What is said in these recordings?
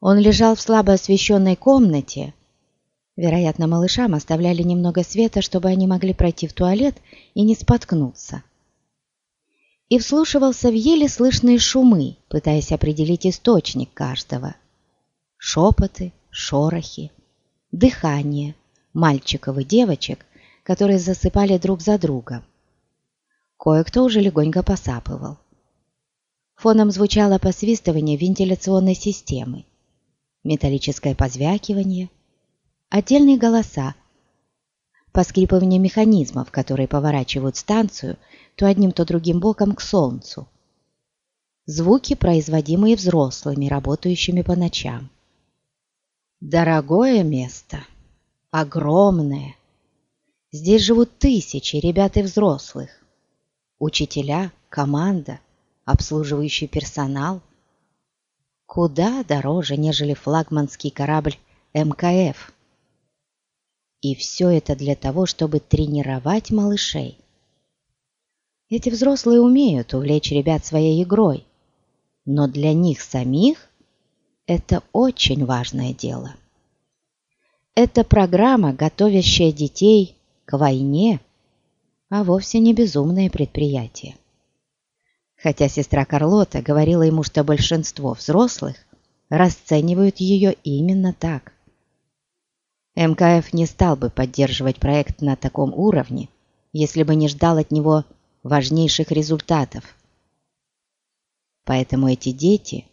Он лежал в слабо освещенной комнате. Вероятно, малышам оставляли немного света, чтобы они могли пройти в туалет и не споткнуться. И вслушивался в еле слышные шумы, пытаясь определить источник каждого. Шепоты, шорохи, дыхание мальчиков и девочек, которые засыпали друг за другом. Кое-кто уже легонько посапывал. Фоном звучало посвистывание вентиляционной системы металлическое позвякивание, отдельные голоса, поскрипывание механизмов, которые поворачивают станцию то одним, то другим боком к Солнцу. Звуки, производимые взрослыми, работающими по ночам. Дорогое место, огромное. Здесь живут тысячи ребят и взрослых. Учителя, команда, обслуживающий персонал – куда дороже, нежели флагманский корабль МКФ. И все это для того, чтобы тренировать малышей. Эти взрослые умеют увлечь ребят своей игрой, но для них самих это очень важное дело. Это программа, готовящая детей к войне, а вовсе не безумное предприятие хотя сестра Карлота говорила ему, что большинство взрослых расценивают ее именно так. МКФ не стал бы поддерживать проект на таком уровне, если бы не ждал от него важнейших результатов. Поэтому эти дети,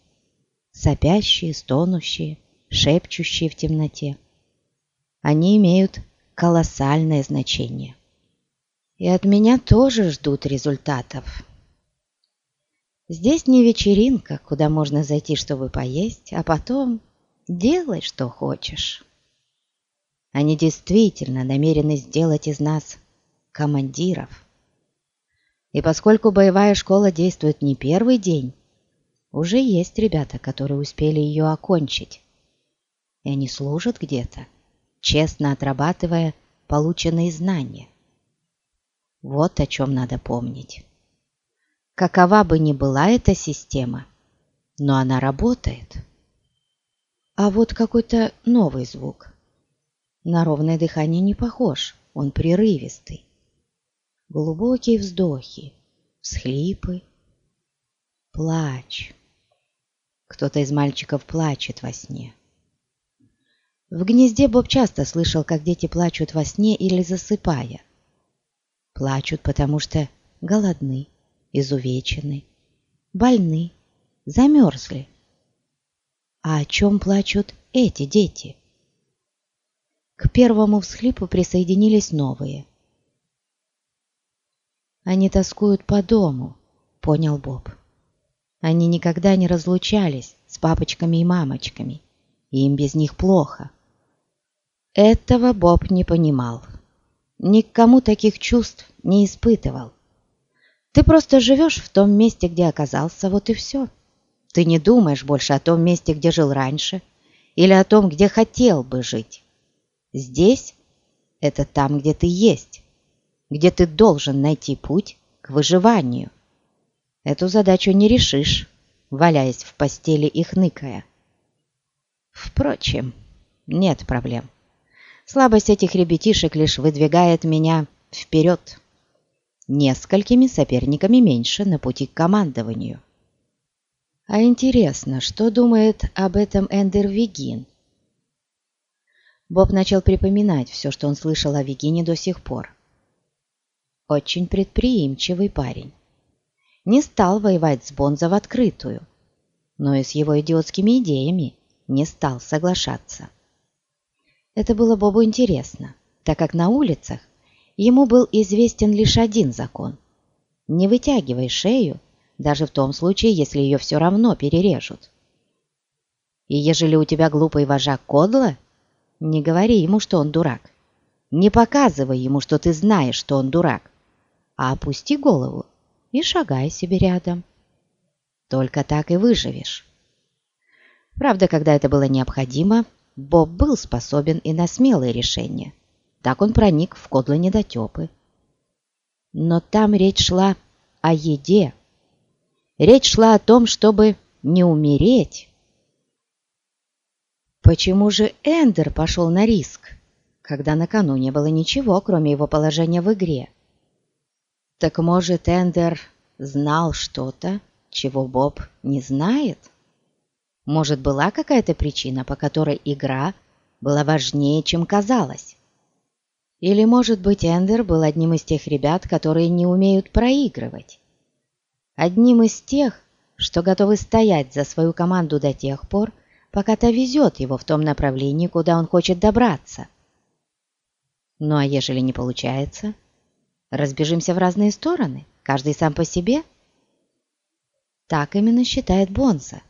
сопящие, стонущие, шепчущие в темноте, они имеют колоссальное значение. И от меня тоже ждут результатов. Здесь не вечеринка, куда можно зайти, чтобы поесть, а потом делай, что хочешь. Они действительно намерены сделать из нас командиров. И поскольку боевая школа действует не первый день, уже есть ребята, которые успели ее окончить. И они служат где-то, честно отрабатывая полученные знания. Вот о чем надо помнить. Какова бы ни была эта система, но она работает. А вот какой-то новый звук. На ровное дыхание не похож, он прерывистый. Глубокие вздохи, всхлипы, плач. Кто-то из мальчиков плачет во сне. В гнезде Боб часто слышал, как дети плачут во сне или засыпая. Плачут, потому что голодны, изувечены, больны, замерзли. А о чем плачут эти дети? К первому всхлипу присоединились новые. «Они тоскуют по дому», — понял Боб. «Они никогда не разлучались с папочками и мамочками, и им без них плохо». Этого Боб не понимал. Никому таких чувств не испытывал. Ты просто живешь в том месте, где оказался, вот и все. Ты не думаешь больше о том месте, где жил раньше, или о том, где хотел бы жить. Здесь – это там, где ты есть, где ты должен найти путь к выживанию. Эту задачу не решишь, валяясь в постели и хныкая. Впрочем, нет проблем. Слабость этих ребятишек лишь выдвигает меня вперед несколькими соперниками меньше на пути к командованию. А интересно, что думает об этом Эндер Вигин? Боб начал припоминать все, что он слышал о Вигине до сих пор. Очень предприимчивый парень. Не стал воевать с Бонзо в открытую, но и с его идиотскими идеями не стал соглашаться. Это было Бобу интересно, так как на улицах ему был известен лишь один закон. Не вытягивай шею, даже в том случае, если ее все равно перережут. И ежели у тебя глупый вожак Кодла, не говори ему, что он дурак. Не показывай ему, что ты знаешь, что он дурак, а опусти голову и шагай себе рядом. Только так и выживешь. Правда, когда это было необходимо, Боб был способен и на смелые решения – так он проник в кодло недотепы. Но там речь шла о еде. Речь шла о том, чтобы не умереть. Почему же Эндер пошел на риск, когда на кону не было ничего, кроме его положения в игре? Так может, Эндер знал что-то, чего Боб не знает? Может, была какая-то причина, по которой игра была важнее, чем казалось? Или, может быть, Эндер был одним из тех ребят, которые не умеют проигрывать? Одним из тех, что готовы стоять за свою команду до тех пор, пока та везет его в том направлении, куда он хочет добраться. Ну а ежели не получается, разбежимся в разные стороны, каждый сам по себе? Так именно считает Бонса.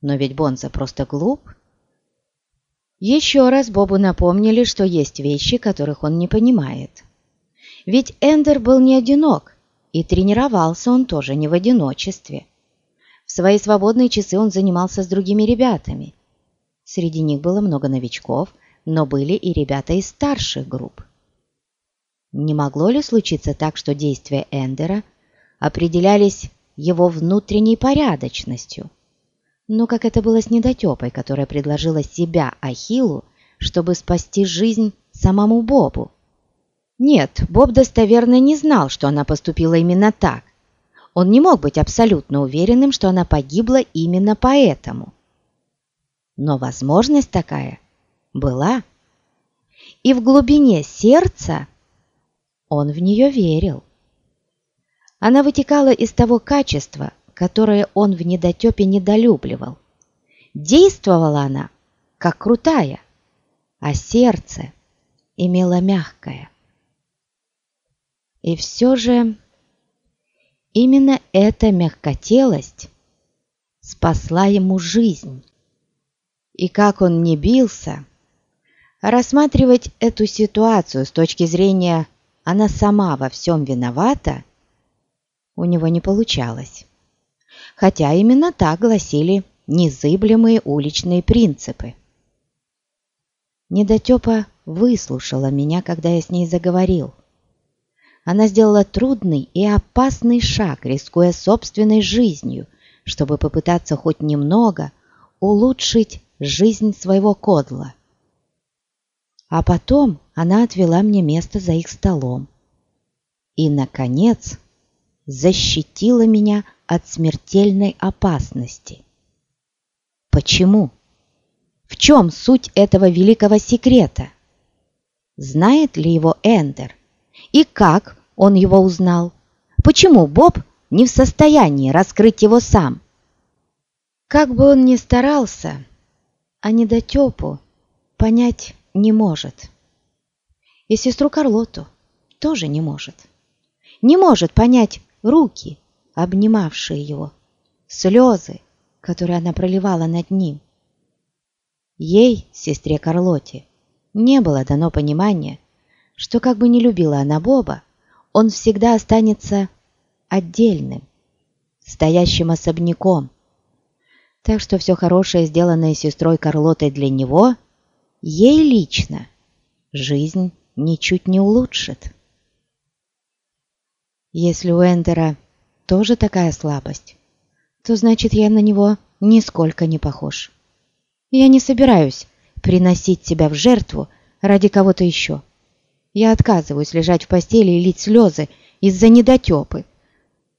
Но ведь Бонса просто глуп. Еще раз Бобу напомнили, что есть вещи, которых он не понимает. Ведь Эндер был не одинок, и тренировался он тоже не в одиночестве. В свои свободные часы он занимался с другими ребятами. Среди них было много новичков, но были и ребята из старших групп. Не могло ли случиться так, что действия Эндера определялись его внутренней порядочностью? Но как это было с недотепой, которая предложила себя Ахиллу, чтобы спасти жизнь самому Бобу? Нет, Боб достоверно не знал, что она поступила именно так. Он не мог быть абсолютно уверенным, что она погибла именно поэтому. Но возможность такая была. И в глубине сердца он в нее верил. Она вытекала из того качества, которое он в недотепе недолюбливал. Действовала она, как крутая, а сердце имело мягкое. И все же именно эта мягкотелость спасла ему жизнь. И как он не бился, рассматривать эту ситуацию с точки зрения «она сама во всем виновата» у него не получалось хотя именно так гласили незыблемые уличные принципы. Недотепа выслушала меня, когда я с ней заговорил. Она сделала трудный и опасный шаг, рискуя собственной жизнью, чтобы попытаться хоть немного улучшить жизнь своего кодла. А потом она отвела мне место за их столом. И, наконец, защитила меня от смертельной опасности. Почему? В чем суть этого великого секрета? Знает ли его Эндер? И как он его узнал? Почему Боб не в состоянии раскрыть его сам? Как бы он ни старался, а недотепу понять не может. И сестру Карлоту тоже не может. Не может понять руки, обнимавшие его, слезы, которые она проливала над ним. Ей, сестре Карлоте, не было дано понимания, что как бы не любила она Боба, он всегда останется отдельным, стоящим особняком. Так что все хорошее, сделанное сестрой Карлотой для него, ей лично жизнь ничуть не улучшит. Если у Эндера тоже такая слабость, то значит я на него нисколько не похож. Я не собираюсь приносить себя в жертву ради кого-то еще. Я отказываюсь лежать в постели и лить слезы из-за недотепы,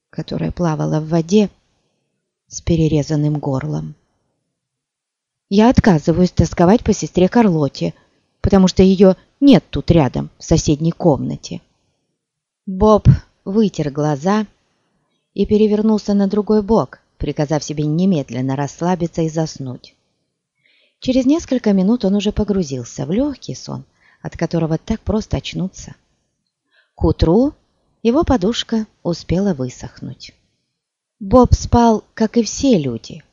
которая плавала в воде с перерезанным горлом. Я отказываюсь тосковать по сестре Карлоте, потому что ее нет тут рядом, в соседней комнате. Боб вытер глаза и перевернулся на другой бок, приказав себе немедленно расслабиться и заснуть. Через несколько минут он уже погрузился в легкий сон, от которого так просто очнуться. К утру его подушка успела высохнуть. Боб спал, как и все люди.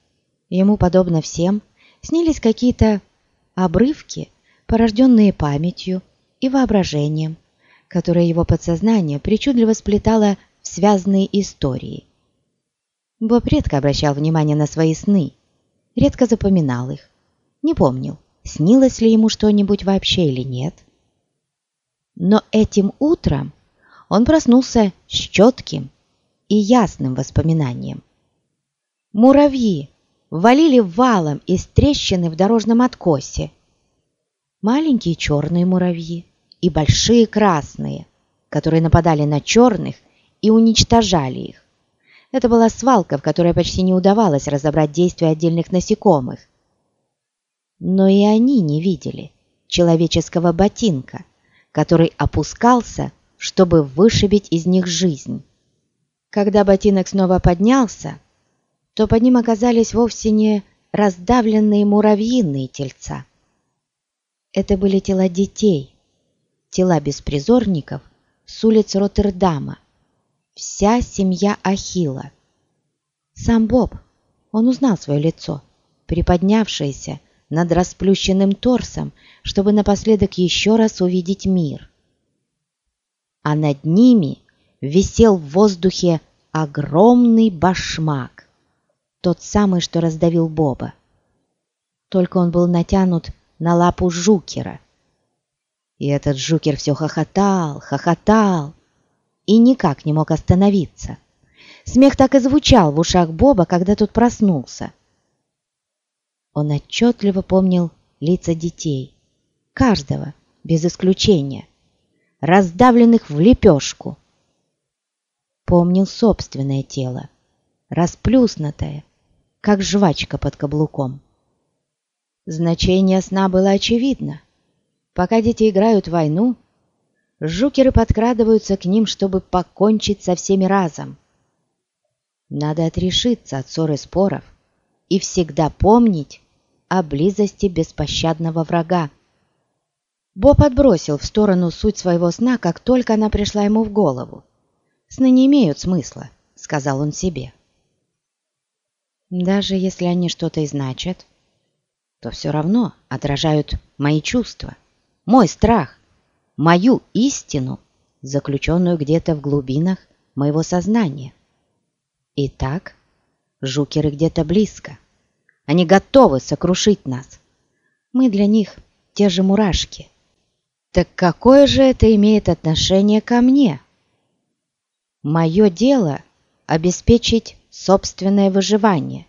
Ему, подобно всем, снились какие-то обрывки, порожденные памятью и воображением, которые его подсознание причудливо сплетало связанные истории. Боб редко обращал внимание на свои сны, редко запоминал их, не помнил, снилось ли ему что-нибудь вообще или нет. Но этим утром он проснулся с четким и ясным воспоминанием. Муравьи валили валом из трещины в дорожном откосе. Маленькие черные муравьи и большие красные, которые нападали на черных и уничтожали их. Это была свалка, в которой почти не удавалось разобрать действия отдельных насекомых. Но и они не видели человеческого ботинка, который опускался, чтобы вышибить из них жизнь. Когда ботинок снова поднялся, то под ним оказались вовсе не раздавленные муравьиные тельца. Это были тела детей, тела беспризорников с улиц Роттердама, вся семья Ахила. Сам Боб, он узнал свое лицо, приподнявшееся над расплющенным торсом, чтобы напоследок еще раз увидеть мир. А над ними висел в воздухе огромный башмак, тот самый, что раздавил Боба. Только он был натянут на лапу Жукера. И этот Жукер все хохотал, хохотал, и никак не мог остановиться. Смех так и звучал в ушах Боба, когда тот проснулся. Он отчетливо помнил лица детей, каждого, без исключения, раздавленных в лепешку. Помнил собственное тело, расплюснутое, как жвачка под каблуком. Значение сна было очевидно. Пока дети играют в войну, жукеры подкрадываются к ним, чтобы покончить со всеми разом. Надо отрешиться от ссор споров и всегда помнить о близости беспощадного врага. Боб отбросил в сторону суть своего сна, как только она пришла ему в голову. «Сны не имеют смысла», — сказал он себе. «Даже если они что-то и значат, то все равно отражают мои чувства, мой страх, мою истину, заключенную где-то в глубинах моего сознания. Итак, жукеры где-то близко. Они готовы сокрушить нас. Мы для них те же мурашки. Так какое же это имеет отношение ко мне? Мое дело — обеспечить собственное выживание,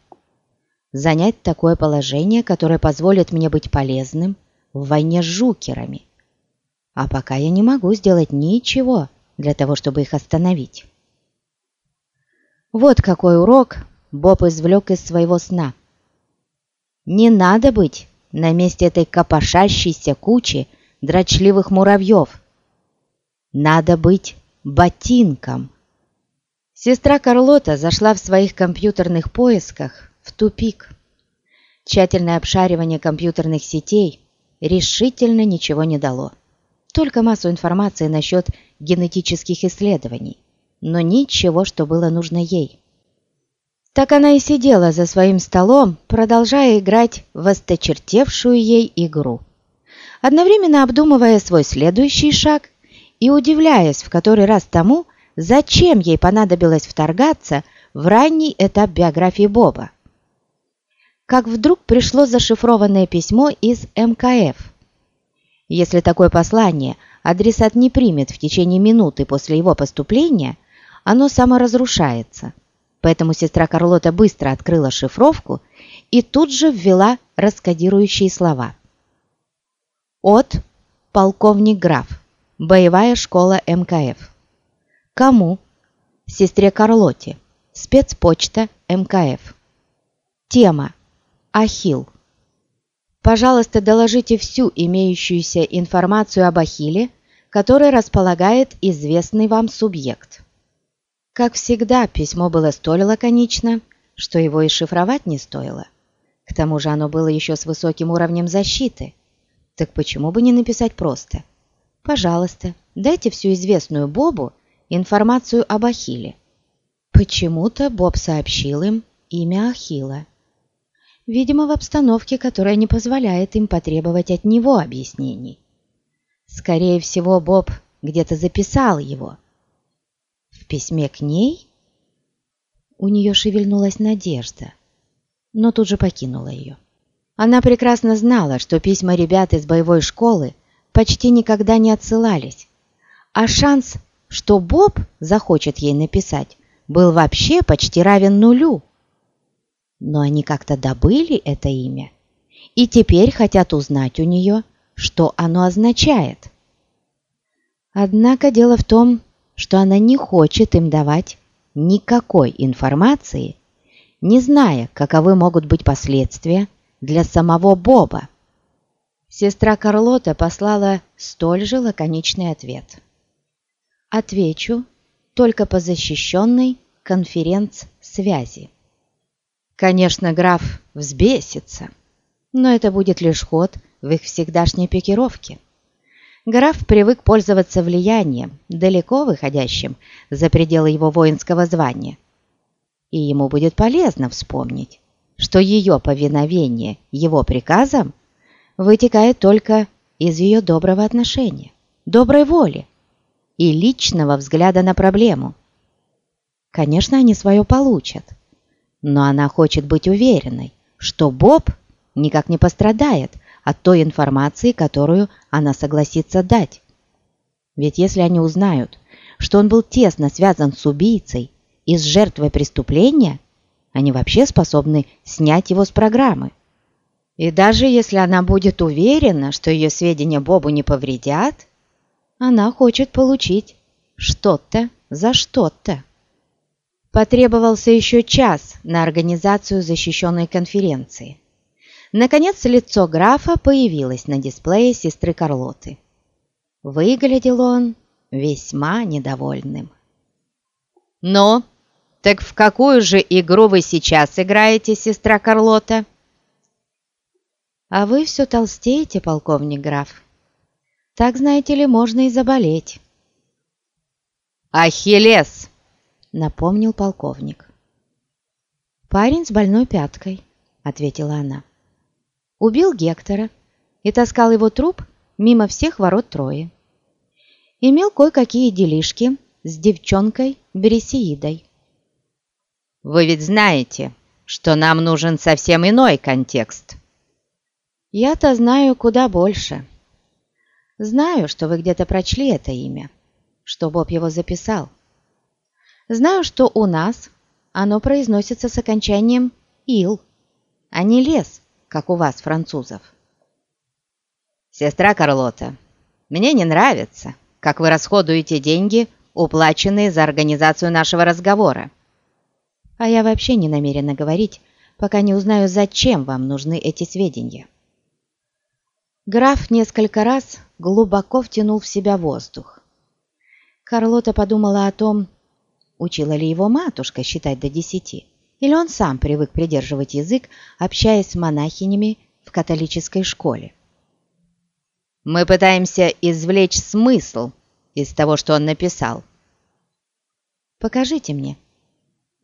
занять такое положение, которое позволит мне быть полезным в войне с жукерами. А пока я не могу сделать ничего для того, чтобы их остановить. Вот какой урок Боб извлек из своего сна. Не надо быть на месте этой копошащейся кучи дрочливых муравьев. Надо быть ботинком. Сестра Карлота зашла в своих компьютерных поисках в тупик. Тщательное обшаривание компьютерных сетей решительно ничего не дало только массу информации насчет генетических исследований, но ничего, что было нужно ей. Так она и сидела за своим столом, продолжая играть в осточертевшую ей игру, одновременно обдумывая свой следующий шаг и удивляясь в который раз тому, зачем ей понадобилось вторгаться в ранний этап биографии Боба. Как вдруг пришло зашифрованное письмо из МКФ – если такое послание адресат не примет в течение минуты после его поступления, оно саморазрушается. Поэтому сестра Карлота быстро открыла шифровку и тут же ввела раскодирующие слова. От полковник граф. Боевая школа МКФ. Кому? Сестре Карлоте. Спецпочта МКФ. Тема. Ахилл. Пожалуйста, доложите всю имеющуюся информацию об Ахилле, которой располагает известный вам субъект. Как всегда, письмо было столь лаконично, что его и шифровать не стоило. К тому же оно было еще с высоким уровнем защиты. Так почему бы не написать просто? Пожалуйста, дайте всю известную Бобу информацию об Ахилле. Почему-то Боб сообщил им имя Ахилла видимо, в обстановке, которая не позволяет им потребовать от него объяснений. Скорее всего, Боб где-то записал его. В письме к ней у нее шевельнулась надежда, но тут же покинула ее. Она прекрасно знала, что письма ребят из боевой школы почти никогда не отсылались, а шанс, что Боб захочет ей написать, был вообще почти равен нулю. Но они как-то добыли это имя и теперь хотят узнать у нее, что оно означает. Однако дело в том, что она не хочет им давать никакой информации, не зная, каковы могут быть последствия для самого Боба. Сестра Карлота послала столь же лаконичный ответ. Отвечу только по защищенной конференц-связи. Конечно, граф взбесится, но это будет лишь ход в их всегдашней пикировке. Граф привык пользоваться влиянием, далеко выходящим за пределы его воинского звания. И ему будет полезно вспомнить, что ее повиновение его приказам вытекает только из ее доброго отношения, доброй воли и личного взгляда на проблему. Конечно, они свое получат, но она хочет быть уверенной, что Боб никак не пострадает от той информации, которую она согласится дать. Ведь если они узнают, что он был тесно связан с убийцей и с жертвой преступления, они вообще способны снять его с программы. И даже если она будет уверена, что ее сведения Бобу не повредят, она хочет получить что-то за что-то. Потребовался еще час на организацию защищенной конференции. Наконец лицо графа появилось на дисплее сестры Карлоты. Выглядел он весьма недовольным. «Но, так в какую же игру вы сейчас играете, сестра Карлота?» «А вы все толстеете, полковник граф. Так, знаете ли, можно и заболеть». «Ахиллес!» — напомнил полковник. «Парень с больной пяткой», — ответила она убил Гектора и таскал его труп мимо всех ворот Трои. Имел кое-какие делишки с девчонкой Бересеидой. «Вы ведь знаете, что нам нужен совсем иной контекст». «Я-то знаю куда больше. Знаю, что вы где-то прочли это имя, что Боб его записал. Знаю, что у нас оно произносится с окончанием «ил», а не «лес», как у вас, французов. Сестра Карлота, мне не нравится, как вы расходуете деньги, уплаченные за организацию нашего разговора. А я вообще не намерена говорить, пока не узнаю, зачем вам нужны эти сведения. Граф несколько раз глубоко втянул в себя воздух. Карлота подумала о том, учила ли его матушка считать до десяти, или он сам привык придерживать язык, общаясь с монахинями в католической школе? Мы пытаемся извлечь смысл из того, что он написал. Покажите мне.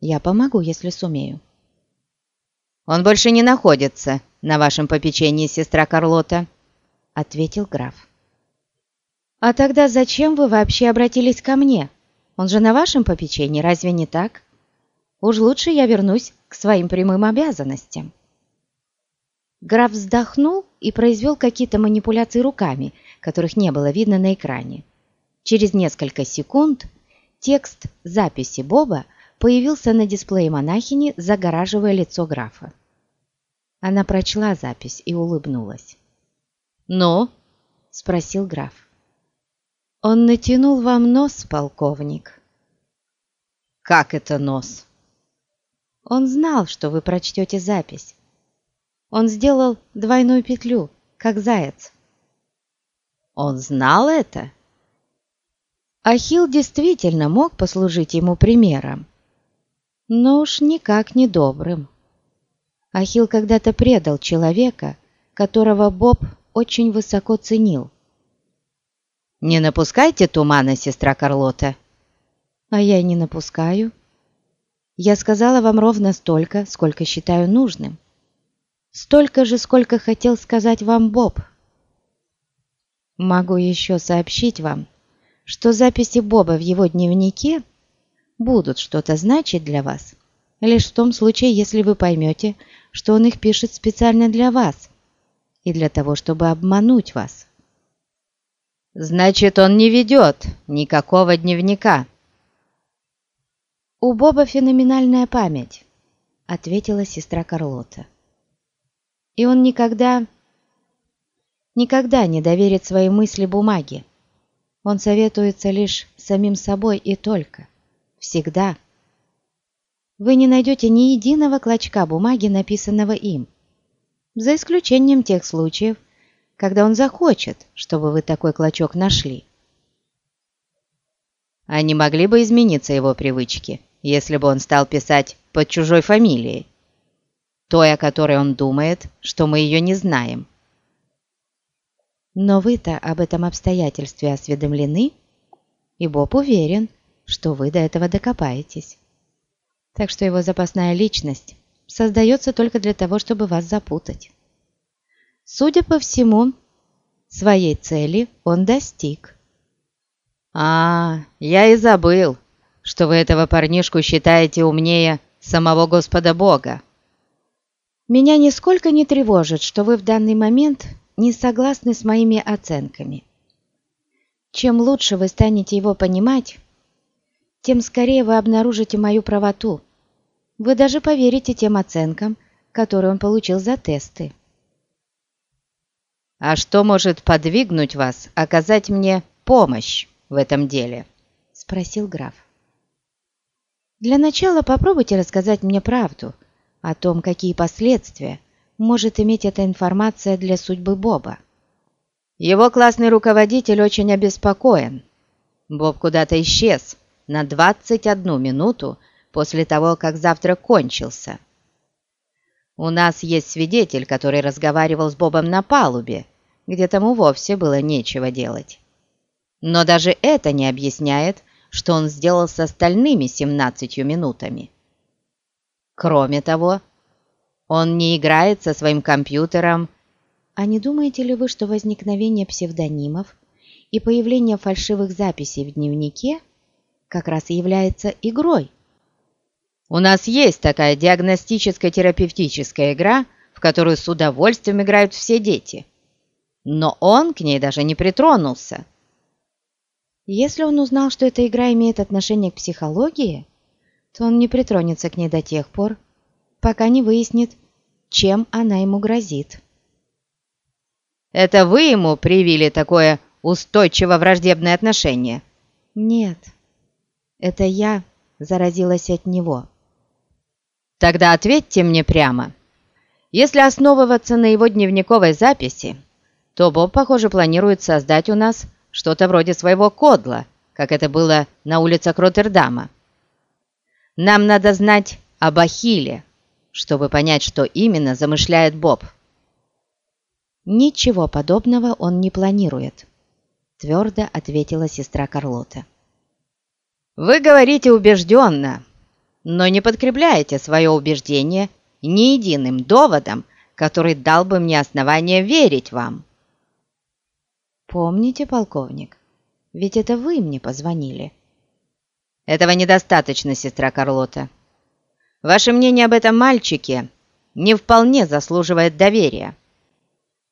Я помогу, если сумею. Он больше не находится на вашем попечении, сестра Карлота, ответил граф. А тогда зачем вы вообще обратились ко мне? Он же на вашем попечении, разве не так? Уж лучше я вернусь к своим прямым обязанностям. Граф вздохнул и произвел какие-то манипуляции руками, которых не было видно на экране. Через несколько секунд текст записи Боба появился на дисплее монахини, загораживая лицо графа. Она прочла запись и улыбнулась. «Ну?» — спросил граф. «Он натянул вам нос, полковник». «Как это нос?» Он знал, что вы прочтете запись. Он сделал двойную петлю, как заяц. Он знал это? Ахилл действительно мог послужить ему примером, но уж никак не добрым. Ахилл когда-то предал человека, которого Боб очень высоко ценил. «Не напускайте тумана, сестра Карлота!» «А я не напускаю», я сказала вам ровно столько, сколько считаю нужным. Столько же, сколько хотел сказать вам Боб. Могу еще сообщить вам, что записи Боба в его дневнике будут что-то значить для вас, лишь в том случае, если вы поймете, что он их пишет специально для вас и для того, чтобы обмануть вас. «Значит, он не ведет никакого дневника», у Боба феноменальная память. — ответила сестра Карлота. «И он никогда, никогда не доверит свои мысли бумаге. Он советуется лишь самим собой и только. Всегда. Вы не найдете ни единого клочка бумаги, написанного им, за исключением тех случаев, когда он захочет, чтобы вы такой клочок нашли. А не могли бы измениться его привычки, если бы он стал писать под чужой фамилией, той, о которой он думает, что мы ее не знаем? Но вы-то об этом обстоятельстве осведомлены, и Боб уверен, что вы до этого докопаетесь. Так что его запасная личность создается только для того, чтобы вас запутать. Судя по всему, своей цели он достиг. «А, я и забыл, что вы этого парнишку считаете умнее самого Господа Бога». «Меня нисколько не тревожит, что вы в данный момент не согласны с моими оценками. Чем лучше вы станете его понимать, тем скорее вы обнаружите мою правоту. Вы даже поверите тем оценкам, которые он получил за тесты. «А что может подвигнуть вас оказать мне помощь в этом деле?» — спросил граф. «Для начала попробуйте рассказать мне правду о том, какие последствия может иметь эта информация для судьбы Боба». «Его классный руководитель очень обеспокоен. Боб куда-то исчез на 21 минуту после того, как завтрак кончился. У нас есть свидетель, который разговаривал с Бобом на палубе, где тому вовсе было нечего делать. Но даже это не объясняет, что он сделал с остальными 17 минутами. Кроме того, он не играет со своим компьютером. А не думаете ли вы, что возникновение псевдонимов и появление фальшивых записей в дневнике как раз и является игрой? У нас есть такая диагностическая терапевтическая игра, в которую с удовольствием играют все дети – но он к ней даже не притронулся. Если он узнал, что эта игра имеет отношение к психологии, то он не притронется к ней до тех пор, пока не выяснит, чем она ему грозит. «Это вы ему привили такое устойчиво враждебное отношение?» «Нет, это я заразилась от него». «Тогда ответьте мне прямо. Если основываться на его дневниковой записи, то Боб, похоже, планирует создать у нас что-то вроде своего кодла, как это было на улицах Роттердама. Нам надо знать об Ахилле, чтобы понять, что именно замышляет Боб. «Ничего подобного он не планирует», — твердо ответила сестра Карлота. «Вы говорите убежденно, но не подкрепляете свое убеждение ни единым доводом, который дал бы мне основание верить вам». «Помните, полковник, ведь это вы мне позвонили». «Этого недостаточно, сестра Карлота. Ваше мнение об этом мальчике не вполне заслуживает доверия».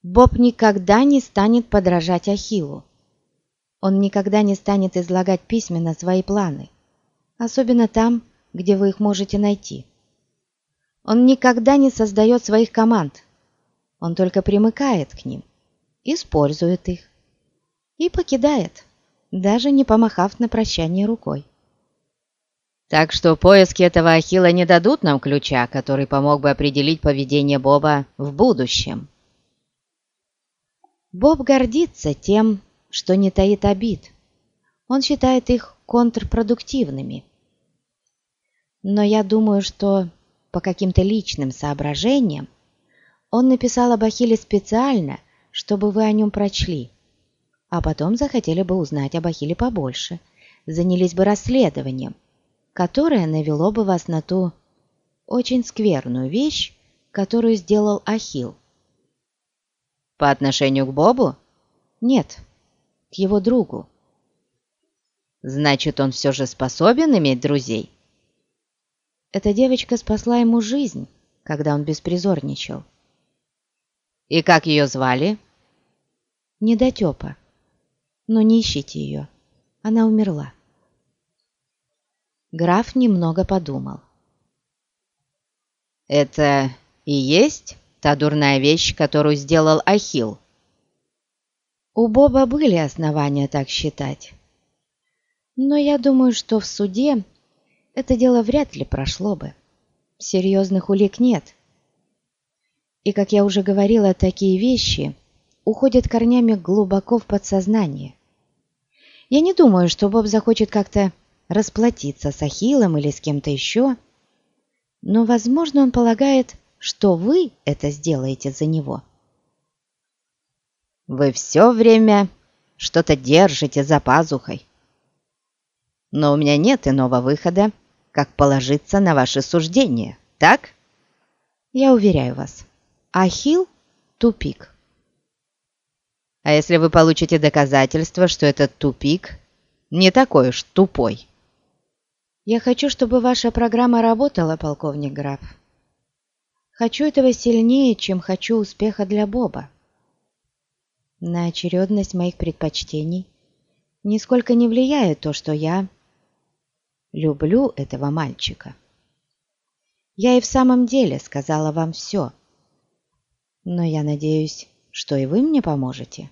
Боб никогда не станет подражать Ахиллу. Он никогда не станет излагать письменно свои планы, особенно там, где вы их можете найти. Он никогда не создает своих команд, он только примыкает к ним, использует их и покидает, даже не помахав на прощание рукой. Так что поиски этого Ахилла не дадут нам ключа, который помог бы определить поведение Боба в будущем. Боб гордится тем, что не таит обид. Он считает их контрпродуктивными. Но я думаю, что по каким-то личным соображениям он написал об Ахилле специально, чтобы вы о нем прочли а потом захотели бы узнать об Ахилле побольше, занялись бы расследованием, которое навело бы вас на ту очень скверную вещь, которую сделал Ахилл. По отношению к Бобу? Нет, к его другу. Значит, он все же способен иметь друзей? Эта девочка спасла ему жизнь, когда он беспризорничал. И как ее звали? Недотепа но не ищите ее. Она умерла. Граф немного подумал. Это и есть та дурная вещь, которую сделал Ахилл? У Боба были основания так считать. Но я думаю, что в суде это дело вряд ли прошло бы. Серьезных улик нет. И, как я уже говорила, такие вещи уходят корнями глубоко в подсознание. Я не думаю, что Боб захочет как-то расплатиться с Ахиллом или с кем-то еще, но, возможно, он полагает, что вы это сделаете за него. Вы все время что-то держите за пазухой. Но у меня нет иного выхода, как положиться на ваши суждения, так? Я уверяю вас, Ахилл – тупик. А если вы получите доказательство, что этот тупик не такой уж тупой? Я хочу, чтобы ваша программа работала, полковник граф. Хочу этого сильнее, чем хочу успеха для Боба. На очередность моих предпочтений нисколько не влияет то, что я люблю этого мальчика. Я и в самом деле сказала вам все, но я надеюсь, что и вы мне поможете.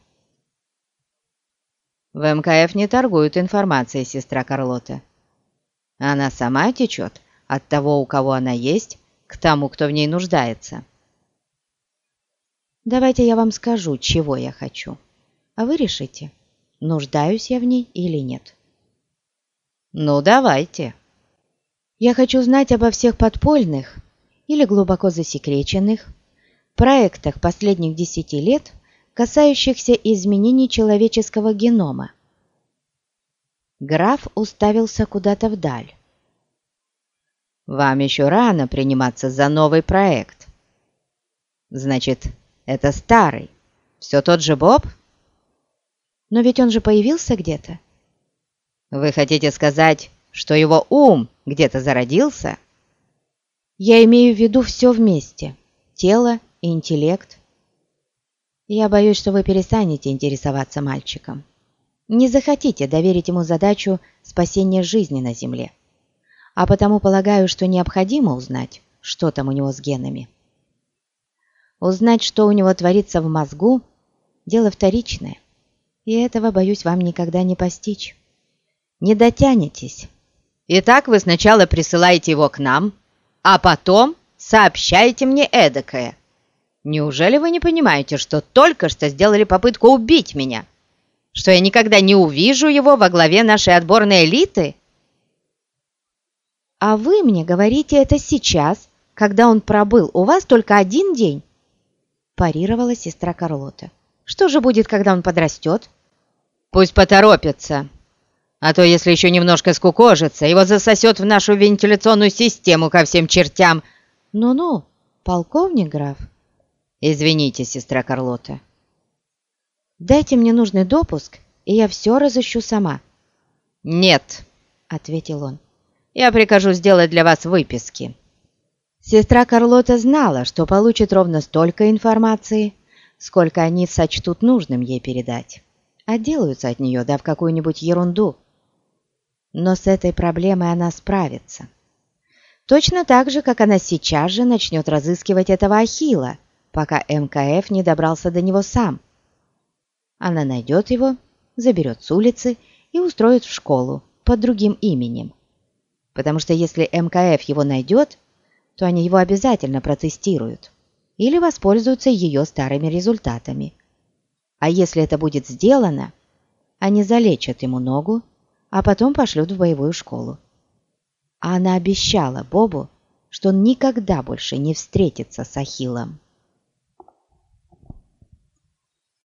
В МКФ не торгуют информацией, сестра Карлота. Она сама течет от того, у кого она есть, к тому, кто в ней нуждается. Давайте я вам скажу, чего я хочу, а вы решите, нуждаюсь я в ней или нет. Ну, давайте. Я хочу знать обо всех подпольных или глубоко засекреченных проектах последних десяти лет, касающихся изменений человеческого генома. Граф уставился куда-то вдаль. «Вам еще рано приниматься за новый проект. Значит, это старый. Все тот же Боб? Но ведь он же появился где-то. Вы хотите сказать, что его ум где-то зародился? Я имею в виду все вместе. Тело интеллект. Я боюсь, что вы перестанете интересоваться мальчиком не захотите доверить ему задачу спасения жизни на Земле. А потому полагаю, что необходимо узнать, что там у него с генами. Узнать, что у него творится в мозгу – дело вторичное, и этого, боюсь, вам никогда не постичь. Не дотянетесь. Итак, вы сначала присылаете его к нам, а потом сообщаете мне эдакое. Неужели вы не понимаете, что только что сделали попытку убить меня?» что я никогда не увижу его во главе нашей отборной элиты? А вы мне говорите это сейчас, когда он пробыл у вас только один день? Парировала сестра Карлота. Что же будет, когда он подрастет? Пусть поторопится. А то, если еще немножко скукожится, его засосет в нашу вентиляционную систему ко всем чертям. Ну-ну, полковник граф. Извините, сестра Карлота. Дайте мне нужный допуск, и я все разыщу сама». «Нет», — ответил он, — «я прикажу сделать для вас выписки». Сестра Карлота знала, что получит ровно столько информации, сколько они сочтут нужным ей передать. Отделаются от нее, дав какую-нибудь ерунду. Но с этой проблемой она справится. Точно так же, как она сейчас же начнет разыскивать этого Ахила, пока МКФ не добрался до него сам. Она найдет его, заберет с улицы и устроит в школу под другим именем. Потому что если МКФ его найдет, то они его обязательно протестируют или воспользуются ее старыми результатами. А если это будет сделано, они залечат ему ногу, а потом пошлют в боевую школу. А она обещала Бобу, что он никогда больше не встретится с Ахиллом.